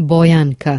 Bojanka.